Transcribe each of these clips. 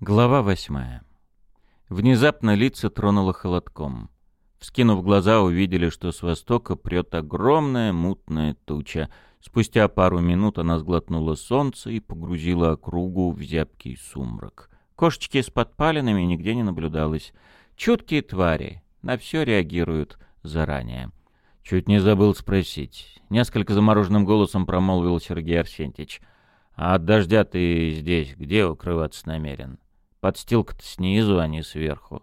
Глава восьмая. Внезапно лица тронуло холодком. Вскинув глаза, увидели, что с востока прет огромная мутная туча. Спустя пару минут она сглотнула солнце и погрузила округу в зябкий сумрак. Кошечки с подпалинами нигде не наблюдалось. Чуткие твари, на все реагируют заранее. Чуть не забыл спросить. Несколько замороженным голосом промолвил Сергей Арсентьевич. «А от дождя ты здесь где укрываться намерен?» Подстилка-то снизу, а не сверху.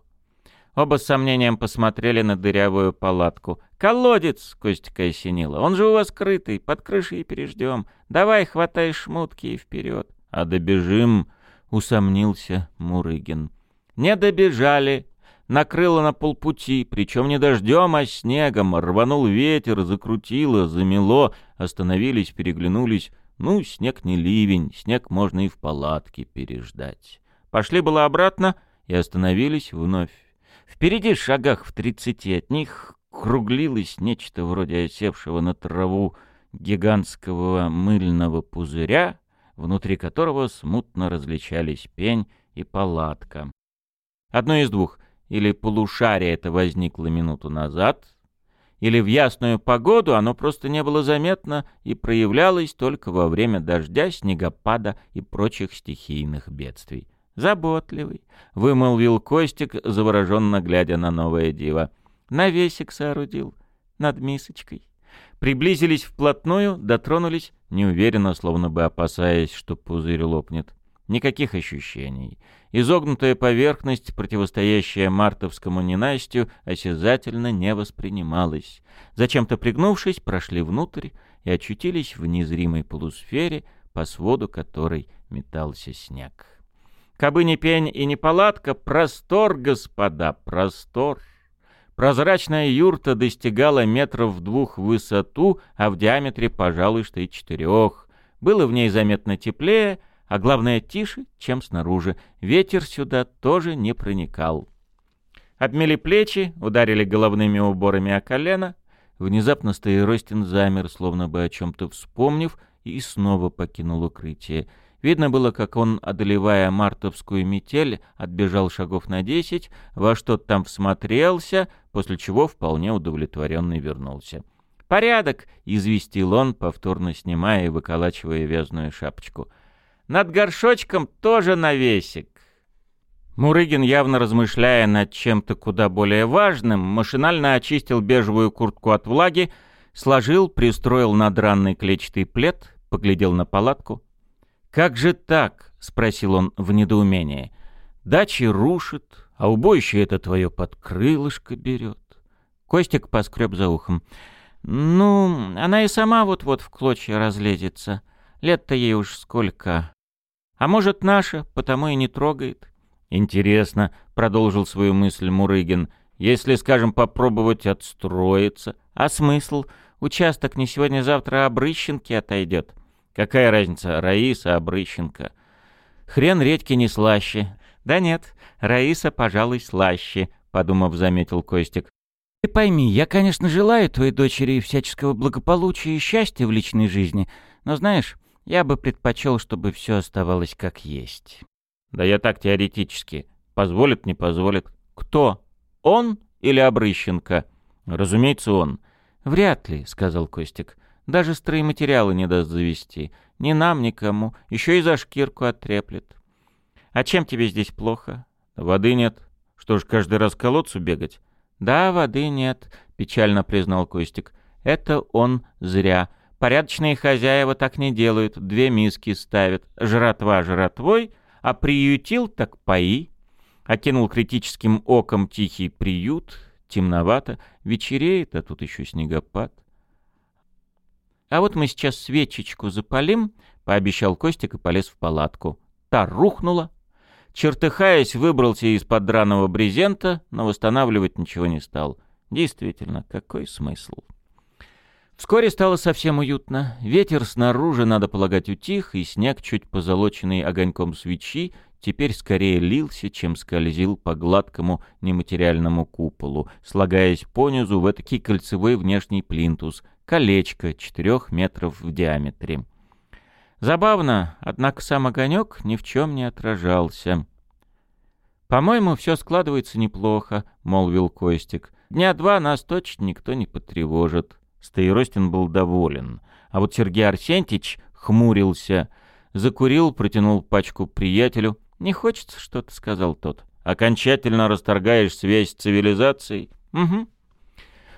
Оба с сомнением посмотрели на дырявую палатку. «Колодец!» — Костика осенила. «Он же у вас крытый, под крышей переждем. Давай, хватай шмутки и вперед!» «А добежим!» — усомнился Мурыгин. «Не добежали!» Накрыло на полпути, причем не дождем, а снегом. Рванул ветер, закрутило, замело. Остановились, переглянулись. Ну, снег не ливень, снег можно и в палатке переждать. Пошли было обратно и остановились вновь. Впереди, шагах в тридцати от них, круглилось нечто вроде осевшего на траву гигантского мыльного пузыря, внутри которого смутно различались пень и палатка. Одно из двух. Или полушарие это возникло минуту назад, или в ясную погоду оно просто не было заметно и проявлялось только во время дождя, снегопада и прочих стихийных бедствий. «Заботливый», — вымолвил Костик, завороженно глядя на новое диво. «Навесик соорудил над мисочкой». Приблизились вплотную, дотронулись, неуверенно, словно бы опасаясь, что пузырь лопнет. Никаких ощущений. Изогнутая поверхность, противостоящая мартовскому ненастью, осязательно не воспринималась. Зачем-то пригнувшись, прошли внутрь и очутились в незримой полусфере, по своду которой метался снег. Кабы не пень и не палатка, простор, господа, простор. Прозрачная юрта достигала метров в двух в высоту, а в диаметре, пожалуй, что и четырех. Было в ней заметно теплее, а главное тише, чем снаружи. Ветер сюда тоже не проникал. Обмели плечи, ударили головными уборами о колено. Внезапно Стоиростин замер, словно бы о чем-то вспомнив, и снова покинул укрытие. Видно было, как он, одолевая мартовскую метель, отбежал шагов на десять, во что-то там всмотрелся, после чего вполне удовлетворенный вернулся. «Порядок!» — известил он, повторно снимая и выколачивая вязаную шапочку. «Над горшочком тоже навесик!» Мурыгин, явно размышляя над чем-то куда более важным, машинально очистил бежевую куртку от влаги, сложил, пристроил на дранный клетчатый плед, поглядел на палатку, «Как же так?» — спросил он в недоумении. «Дачи рушит, а убойще это твое под крылышко берет». Костик поскреб за ухом. «Ну, она и сама вот-вот в клочья разлезется. Лет-то ей уж сколько. А может, наша, потому и не трогает». «Интересно», — продолжил свою мысль Мурыгин, «если, скажем, попробовать отстроиться. А смысл? Участок не сегодня-завтра обрыщенки отойдет». Какая разница, Раиса, Обрыщенко? Хрен редьки не слаще. Да нет, Раиса, пожалуй, слаще, подумав, заметил Костик. Ты пойми, я, конечно, желаю твоей дочери всяческого благополучия и счастья в личной жизни, но знаешь, я бы предпочел, чтобы все оставалось как есть. Да я так теоретически. Позволит, не позволит. Кто? Он или Обрыщенко? Разумеется, он. Вряд ли, сказал Костик. Даже стройматериалы не даст завести. Ни нам, никому. Еще и за шкирку оттреплет. А чем тебе здесь плохо? Воды нет. Что ж, каждый раз к колодцу бегать? Да, воды нет, печально признал Костик. Это он зря. Порядочные хозяева так не делают. Две миски ставят. Жратва жратвой, а приютил так пои. Окинул критическим оком тихий приют. Темновато. Вечереет, а тут еще снегопад. А вот мы сейчас свечечку запалим, — пообещал Костик и полез в палатку. Та рухнула. Чертыхаясь, выбрался из-под драного брезента, но восстанавливать ничего не стал. Действительно, какой смысл? Вскоре стало совсем уютно. Ветер снаружи, надо полагать, утих, и снег, чуть позолоченный огоньком свечи, теперь скорее лился, чем скользил по гладкому нематериальному куполу, слагаясь понизу в этакий кольцевой внешний плинтус, колечко четырех метров в диаметре. Забавно, однако сам огонек ни в чем не отражался. «По-моему, все складывается неплохо», — молвил Костик. «Дня два нас точно никто не потревожит». Стоиростин был доволен. А вот Сергей Арсентьевич хмурился. Закурил, протянул пачку приятелю. «Не хочется что-то», — сказал тот. «Окончательно расторгаешь связь с цивилизацией?» «Угу».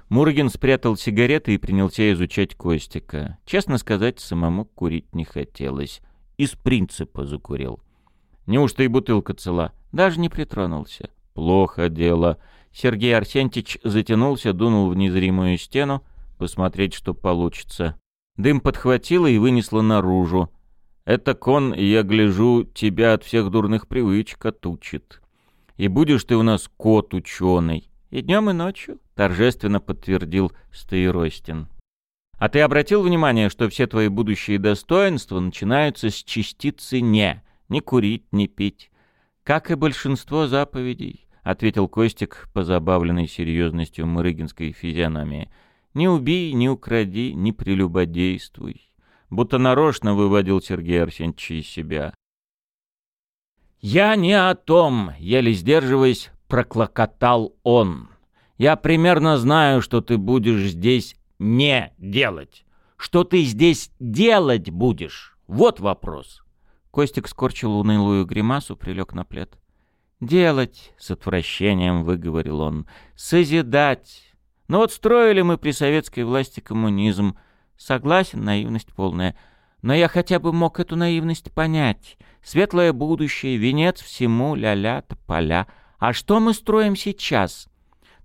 Мургин спрятал сигареты и принялся изучать Костика. Честно сказать, самому курить не хотелось. Из принципа закурил. Неужто и бутылка цела? Даже не притронулся. Плохо дело. Сергей Арсентьевич затянулся, дунул в незримую стену, посмотреть, что получится. Дым подхватило и вынесло наружу. Это кон, я гляжу, тебя от всех дурных привычек отучит. И будешь ты у нас кот ученый. И днем, и ночью, торжественно подтвердил Стоиростин. А ты обратил внимание, что все твои будущие достоинства начинаются с частицы «не»? Не курить, не пить. Как и большинство заповедей, — ответил Костик, позабавленный серьезностью мурыгинской физиономии. Не убей, не укради, не прелюбодействуй. Будто нарочно выводил Сергей Арсеньевич из себя. «Я не о том», — еле сдерживаясь, проклокотал он. «Я примерно знаю, что ты будешь здесь не делать. Что ты здесь делать будешь? Вот вопрос». Костик скорчил унылую гримасу, прилег на плед. «Делать», — с отвращением выговорил он, — «созидать. Но вот строили мы при советской власти коммунизм. Согласен, наивность полная. Но я хотя бы мог эту наивность понять. Светлое будущее, венец всему, ля-ля, тополя. А что мы строим сейчас?»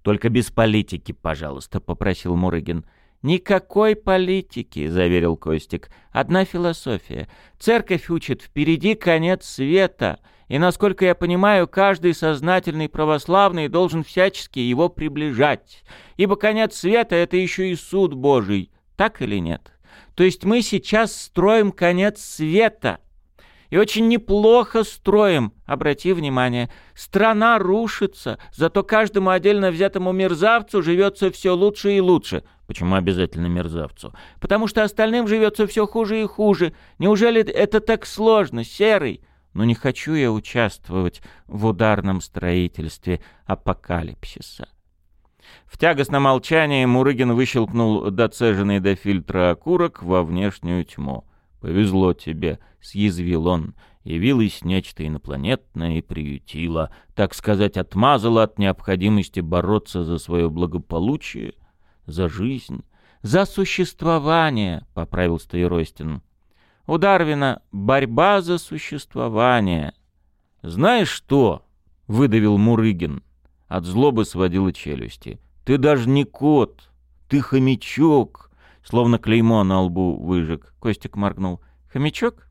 «Только без политики, пожалуйста», — попросил Мурыгин. «Никакой политики», — заверил Костик. «Одна философия. Церковь учит, впереди конец света, и, насколько я понимаю, каждый сознательный православный должен всячески его приближать, ибо конец света — это еще и суд Божий. Так или нет? То есть мы сейчас строим конец света». И очень неплохо строим, обрати внимание. Страна рушится, зато каждому отдельно взятому мерзавцу живется все лучше и лучше. Почему обязательно мерзавцу? Потому что остальным живется все хуже и хуже. Неужели это так сложно, серый? Но не хочу я участвовать в ударном строительстве апокалипсиса. В тягостном молчании Мурыгин выщелкнул доцеженный до фильтра окурок во внешнюю тьму. «Повезло тебе», — съязвил он. Явилось нечто инопланетное и приютило, так сказать, отмазало от необходимости бороться за свое благополучие, за жизнь, за существование, — поправил Стоиростин. У Дарвина борьба за существование. «Знаешь что?» — выдавил Мурыгин. От злобы сводила челюсти. «Ты даже не кот, ты хомячок!» Словно клеймо на лбу выжег. Костик моргнул. «Хомячок?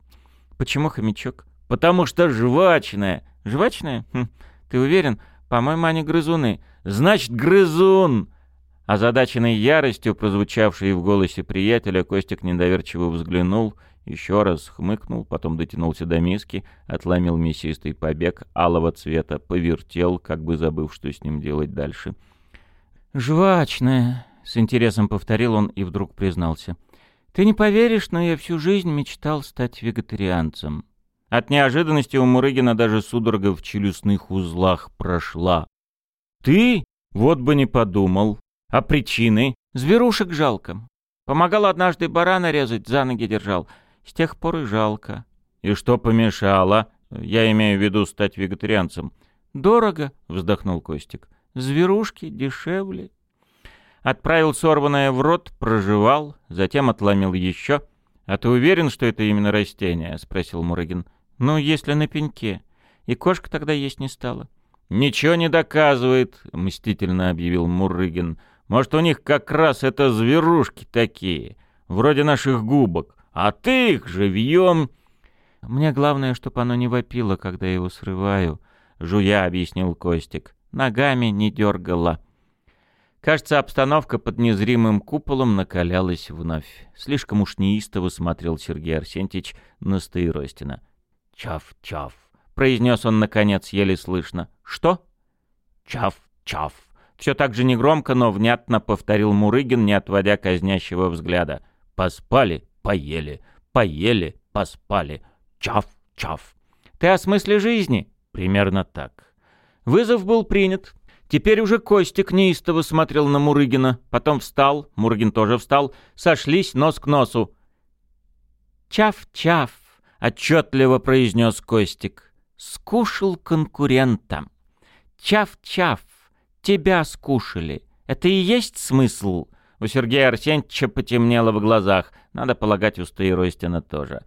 Почему хомячок?» «Потому что жвачная». «Жвачная? Хм, ты уверен? По-моему, они грызуны». «Значит, грызун!» Озадаченной яростью, прозвучавшей в голосе приятеля, Костик недоверчиво взглянул, еще раз хмыкнул, потом дотянулся до миски, отломил мясистый побег алого цвета, повертел, как бы забыв, что с ним делать дальше. «Жвачная!» — с интересом повторил он и вдруг признался. «Ты не поверишь, но я всю жизнь мечтал стать вегетарианцем». От неожиданности у Мурыгина даже судорога в челюстных узлах прошла. «Ты? Вот бы не подумал. А причины? Зверушек жалко. Помогал однажды барана резать, за ноги держал. С тех пор и жалко». «И что помешало? Я имею в виду стать вегетарианцем». «Дорого», — вздохнул Костик. «Зверушки дешевле». Отправил сорванное в рот, прожевал, затем отломил еще. «А ты уверен, что это именно растение?» — спросил Мурыгин. «Ну, если на пеньке. И кошка тогда есть не стала». «Ничего не доказывает», — мстительно объявил Мурыгин. «Может, у них как раз это зверушки такие, вроде наших губок, а ты их живьем...» «Мне главное, чтобы оно не вопило, когда я его срываю», — жуя объяснил Костик. «Ногами не дергало». Кажется, обстановка под незримым куполом накалялась вновь. Слишком уж неистово смотрел Сергей Арсентьевич на Стоиростина. «Чав-чав», — произнес он, наконец, еле слышно. «Что?» «Чав-чав», — все так же негромко, но внятно повторил Мурыгин, не отводя казнящего взгляда. «Поспали, поели, поели, поспали. Чав-чав». «Ты о смысле жизни?» «Примерно так». Вызов был принят. Теперь уже Костик неистово смотрел на Мурыгина, потом встал, Мурыгин тоже встал, сошлись нос к носу. «Чав-чав», — отчетливо произнес Костик, — «скушал конкурента». «Чав-чав, тебя скушали. Это и есть смысл?» У Сергея Арсеньевича потемнело в глазах. Надо полагать, у Стоиростина тоже.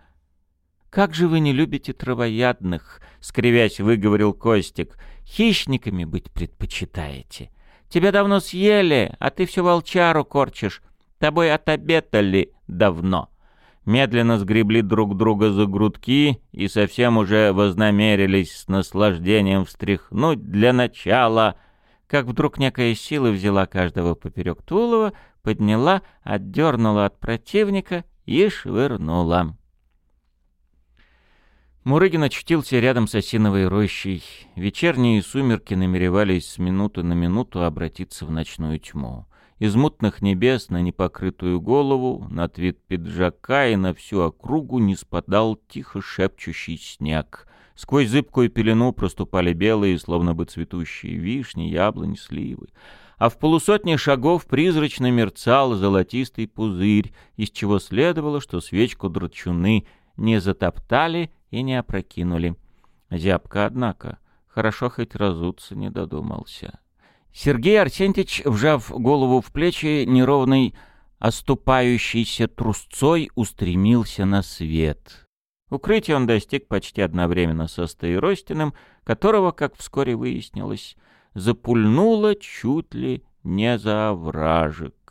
«Как же вы не любите травоядных?» — скривясь, выговорил Костик. «Хищниками быть предпочитаете. Тебя давно съели, а ты все волчару корчишь. Тобой отобедали давно». Медленно сгребли друг друга за грудки и совсем уже вознамерились с наслаждением встряхнуть для начала, как вдруг некая сила взяла каждого поперек Тулова, подняла, отдернула от противника и швырнула. Мурыгин очутился рядом с осиновой рощей. Вечерние сумерки намеревались с минуты на минуту обратиться в ночную тьму. Из мутных небес на непокрытую голову, на вид пиджака и на всю округу не спадал тихо шепчущий снег. Сквозь зыбкую пелену проступали белые, словно бы цветущие вишни, яблони, сливы а в полусотне шагов призрачно мерцал золотистый пузырь, из чего следовало, что свечку драчуны не затоптали и не опрокинули. Зябко, однако, хорошо хоть разуться не додумался. Сергей Арсентьевич, вжав голову в плечи, неровной, оступающейся трусцой, устремился на свет. Укрытие он достиг почти одновременно со Стоиростиным, которого, как вскоре выяснилось, запульнуло чуть ли не за овражек.